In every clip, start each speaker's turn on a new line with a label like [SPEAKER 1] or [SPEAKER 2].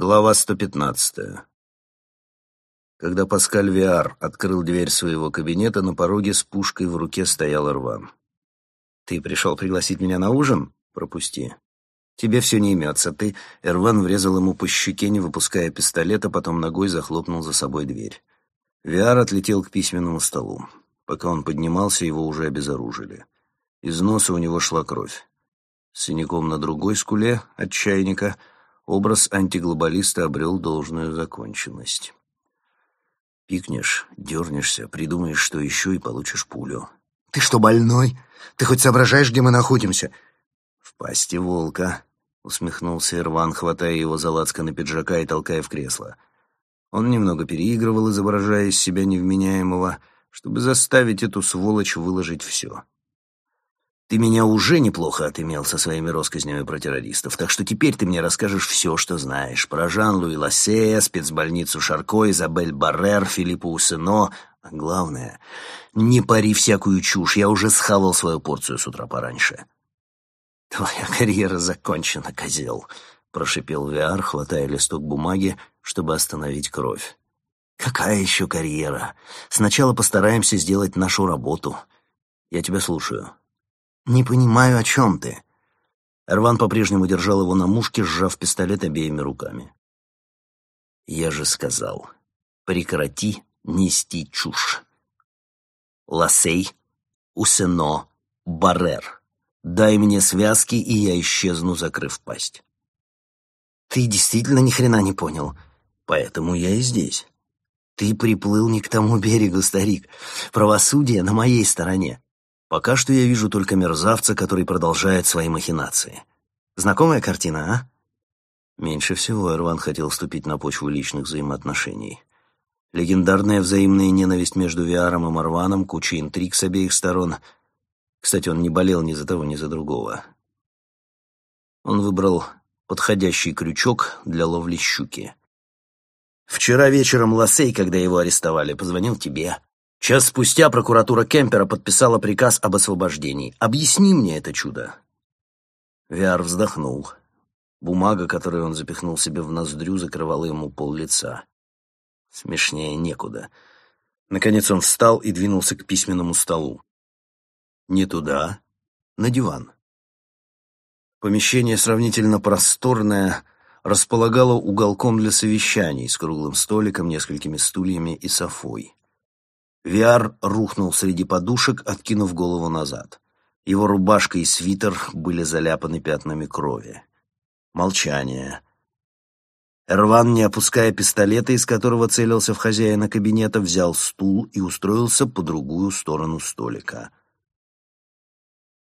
[SPEAKER 1] Глава 115. Когда Паскаль Виар открыл дверь своего кабинета, на пороге с пушкой в руке стоял Рван. «Ты пришел пригласить меня на ужин? Пропусти. Тебе все не имется. Ты...» Эрван врезал ему по щеке, не выпуская пистолета, потом ногой захлопнул за собой дверь. Виар отлетел к письменному столу. Пока он поднимался, его уже обезоружили. Из носа у него шла кровь. Синяком на другой скуле от чайника — образ антиглобалиста обрел должную законченность. Пикнешь, дернешься, придумаешь, что еще, и получишь пулю.
[SPEAKER 2] «Ты что, больной? Ты хоть соображаешь, где мы находимся?»
[SPEAKER 1] «В пасти волка», — усмехнулся Ирван, хватая его за лацканы пиджака и толкая в кресло. Он немного переигрывал, изображая из себя невменяемого, чтобы заставить эту сволочь выложить все. Ты меня уже неплохо отымел со своими россказнями про террористов, так что теперь ты мне расскажешь все, что знаешь. Про Жан-Луи Лассея, спецбольницу Шарко, Изабель Баррер, Филиппа Усено. А главное, не пари всякую чушь, я уже схавал свою порцию с утра пораньше. «Твоя карьера закончена, козел», — прошипел Виар, хватая листок бумаги, чтобы остановить кровь. «Какая еще карьера? Сначала постараемся сделать нашу работу. Я тебя слушаю». «Не понимаю, о чем ты?» Эрван по-прежнему держал его на мушке, сжав пистолет обеими руками. «Я же сказал, прекрати нести чушь. Лассей, Усено, Баррер. Дай мне связки, и я исчезну, закрыв пасть». «Ты действительно ни хрена не понял. Поэтому я и здесь. Ты приплыл не к тому берегу, старик. Правосудие на моей стороне. Пока что я вижу только мерзавца, который продолжает свои махинации. Знакомая картина, а? Меньше всего Эрван хотел вступить на почву личных взаимоотношений. Легендарная взаимная ненависть между Виаром и Марваном, куча интриг с обеих сторон. Кстати, он не болел ни за того, ни за другого. Он выбрал подходящий крючок для ловли щуки. «Вчера вечером Лассей, когда его арестовали, позвонил тебе. Час спустя прокуратура Кемпера подписала приказ об освобождении. Объясни мне это чудо. Виар вздохнул. Бумага, которую он запихнул себе в ноздрю, закрывала ему пол лица. Смешнее некуда. Наконец он встал и двинулся к письменному столу. Не туда, на диван. Помещение сравнительно просторное, располагало уголком для совещаний с круглым столиком, несколькими стульями и софой. Виар рухнул среди подушек, откинув голову назад. Его рубашка и свитер были заляпаны пятнами крови. Молчание. Эрван, не опуская пистолета, из которого целился в хозяина кабинета, взял стул и устроился по другую сторону столика.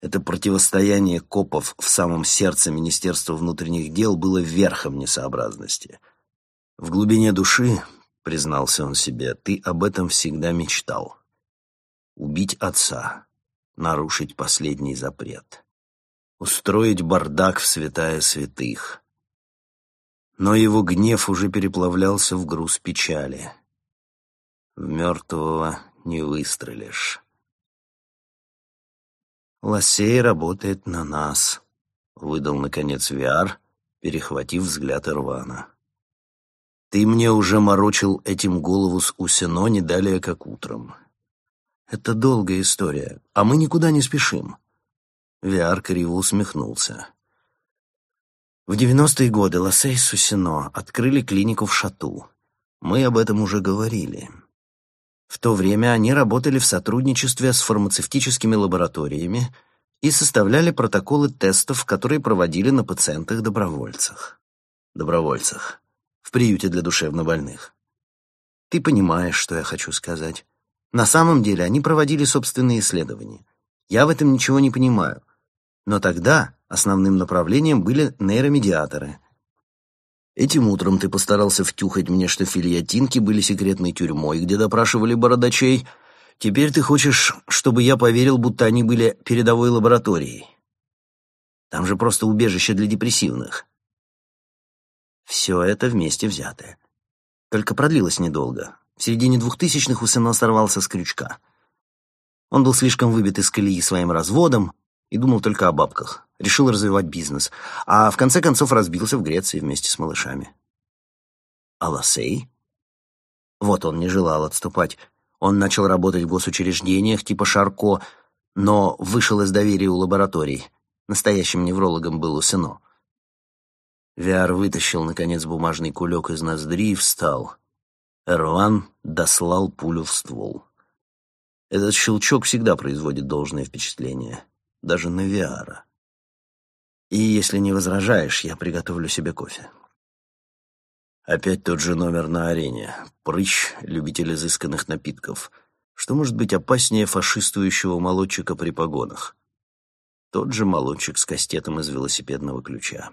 [SPEAKER 1] Это противостояние копов в самом сердце Министерства внутренних дел было верхом несообразности. В глубине души признался он себе, ты об этом всегда мечтал. Убить отца, нарушить последний запрет, устроить бардак в святая святых. Но его гнев уже переплавлялся в груз печали. В мертвого не выстрелишь. «Лосей работает на нас», — выдал, наконец, Виар, перехватив взгляд Ирвана. Ты мне уже морочил этим голову с Усино не далее, как утром. Это долгая история, а мы никуда не спешим. Виар криво усмехнулся. В девяностые годы Лассей с Усино открыли клинику в Шату. Мы об этом уже говорили. В то время они работали в сотрудничестве с фармацевтическими лабораториями и составляли протоколы тестов, которые проводили на пациентах-добровольцах. Добровольцах в приюте для душевнобольных. Ты понимаешь, что я хочу сказать. На самом деле они проводили собственные исследования. Я в этом ничего не понимаю. Но тогда основным направлением были нейромедиаторы. Этим утром ты постарался втюхать мне, что фильятинки были секретной тюрьмой, где допрашивали бородачей. Теперь ты хочешь, чтобы я поверил, будто они были передовой лабораторией. Там же просто убежище для депрессивных. Все это вместе взятое. Только продлилось недолго. В середине двухтысячных Усыно сорвался с крючка. Он был слишком выбит из колеи своим разводом и думал только о бабках. Решил развивать бизнес. А в конце концов разбился в Греции вместе с малышами. А? Вот он не желал отступать. Он начал работать в госучреждениях типа Шарко, но вышел из доверия у лабораторий. Настоящим неврологом был Усыно. Виар вытащил, наконец, бумажный кулек из ноздри и встал. Эрван дослал пулю в ствол. Этот щелчок всегда производит должное впечатление, даже на Виара. И если не возражаешь, я приготовлю себе кофе. Опять тот же номер на арене. Прыщ, любитель изысканных напитков. Что может быть опаснее фашистующего молодчика при погонах? Тот же молодчик с кастетом из велосипедного ключа.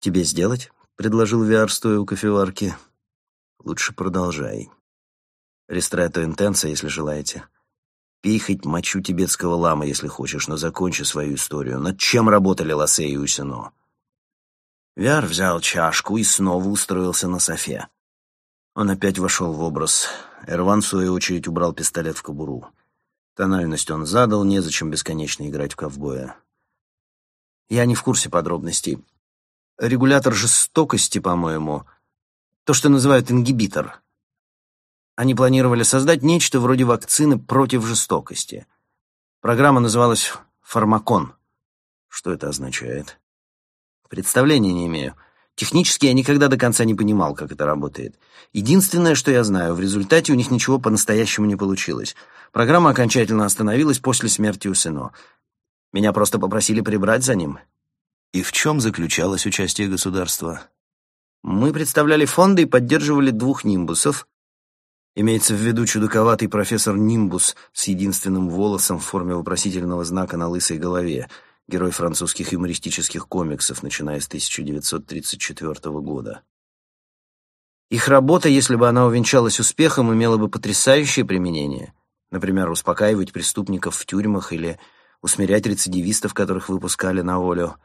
[SPEAKER 1] «Тебе сделать?» — предложил Виар, стоя у кофеварки. «Лучше продолжай. Рестрето интенса, если желаете. Пей хоть мочу тибетского лама, если хочешь, но закончи свою историю. Над чем работали Ласе и Усино?» Виар взял чашку и снова устроился на софе. Он опять вошел в образ. Эрван, в свою очередь, убрал пистолет в кобуру. Тональность он задал, незачем бесконечно играть в ковбоя. Я не в курсе подробностей. Регулятор жестокости, по-моему, то, что называют ингибитор. Они планировали создать нечто вроде вакцины против жестокости. Программа называлась «Фармакон». Что это означает? Представления не имею. Технически я никогда до конца не понимал, как это работает. Единственное, что я знаю, в результате у них ничего по-настоящему не получилось. Программа окончательно остановилась после смерти Усино. Меня просто попросили прибрать за ним. И в чем заключалось участие государства? Мы представляли фонды и поддерживали двух нимбусов. Имеется в виду чудаковатый профессор Нимбус с единственным волосом в форме вопросительного знака на лысой голове — герой французских юмористических комиксов, начиная с 1934 года. Их работа, если бы она увенчалась успехом, имела бы потрясающее применение. Например, успокаивать преступников в тюрьмах или усмирять рецидивистов, которых выпускали на волю.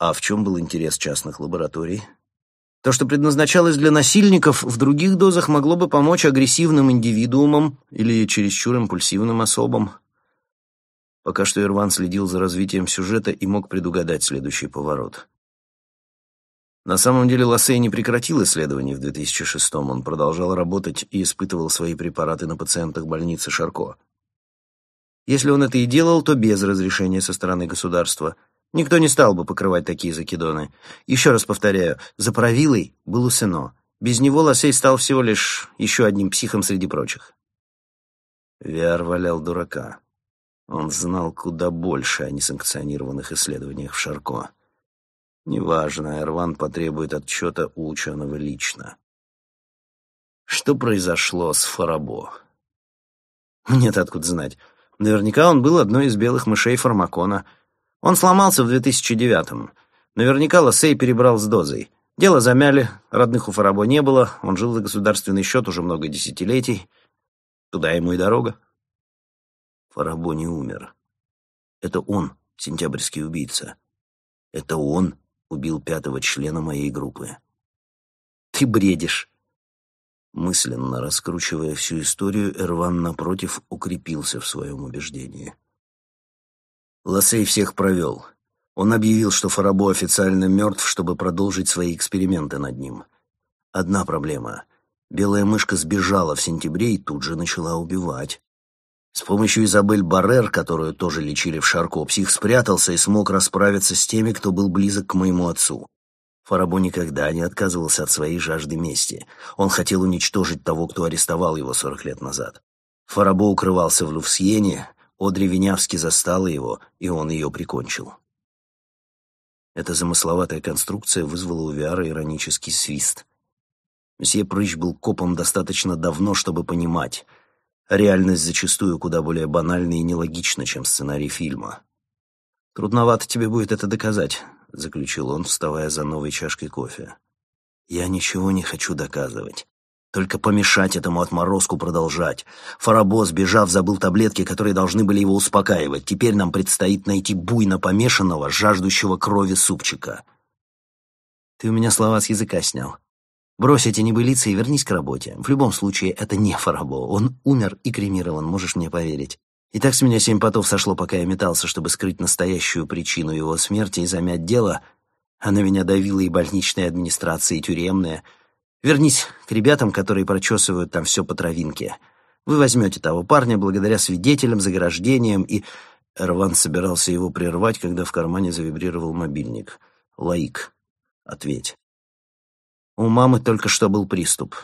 [SPEAKER 1] А в чем был интерес частных лабораторий? То, что предназначалось для насильников, в других дозах могло бы помочь агрессивным индивидуумам или чересчур импульсивным особам. Пока что Ирван следил за развитием сюжета и мог предугадать следующий поворот. На самом деле Лассей не прекратил исследований в 2006-м, он продолжал работать и испытывал свои препараты на пациентах больницы Шарко. Если он это и делал, то без разрешения со стороны государства. Никто не стал бы покрывать такие закидоны. Еще раз повторяю, за правилой был Усыно. Без него Лассей стал всего лишь еще одним психом среди прочих. Виар валял дурака. Он знал куда больше о несанкционированных исследованиях в Шарко. Неважно, Эрван потребует отчета у ученого лично. Что произошло с Фарабо? Нет откуда знать. Наверняка он был одной из белых мышей фармакона. Он сломался в 2009-м. Наверняка Лассей перебрал с дозой. Дело замяли, родных у Фарабо не было, он жил за государственный счет уже много десятилетий. Туда ему и дорога. Фарабо не умер. Это он, сентябрьский убийца. Это он убил пятого члена моей группы. Ты бредишь. Мысленно раскручивая всю историю, Эрван, напротив, укрепился в своем убеждении. Лассей всех провел. Он объявил, что Фарабо официально мертв, чтобы продолжить свои эксперименты над ним. Одна проблема. Белая мышка сбежала в сентябре и тут же начала убивать. С помощью Изабель Баррер, которую тоже лечили в Шарко, псих спрятался и смог расправиться с теми, кто был близок к моему отцу. Фарабо никогда не отказывался от своей жажды мести. Он хотел уничтожить того, кто арестовал его 40 лет назад. Фарабо укрывался в Люфсьене, Одри Винявски застала его, и он ее прикончил. Эта замысловатая конструкция вызвала у Виара иронический свист. Месье Прыщ был копом достаточно давно, чтобы понимать — Реальность зачастую куда более банальна и нелогична, чем сценарий фильма. «Трудновато тебе будет это доказать», — заключил он, вставая за новой чашкой кофе. «Я ничего не хочу доказывать. Только помешать этому отморозку продолжать. Фарабос, бежав, забыл таблетки, которые должны были его успокаивать. Теперь нам предстоит найти буйно помешанного, жаждущего крови супчика». «Ты у меня слова с языка снял», Брось эти небылицы и вернись к работе. В любом случае, это не Фарабо. Он умер и кремирован, можешь мне поверить. И так с меня семь потов сошло, пока я метался, чтобы скрыть настоящую причину его смерти и замять дело, а на меня давила и больничная администрация, и тюремная. Вернись к ребятам, которые прочесывают там все по травинке. Вы возьмете того парня благодаря свидетелям, заграждениям и...» Эрван собирался его прервать, когда в кармане завибрировал мобильник. «Лаик, ответь». У мамы только что был приступ.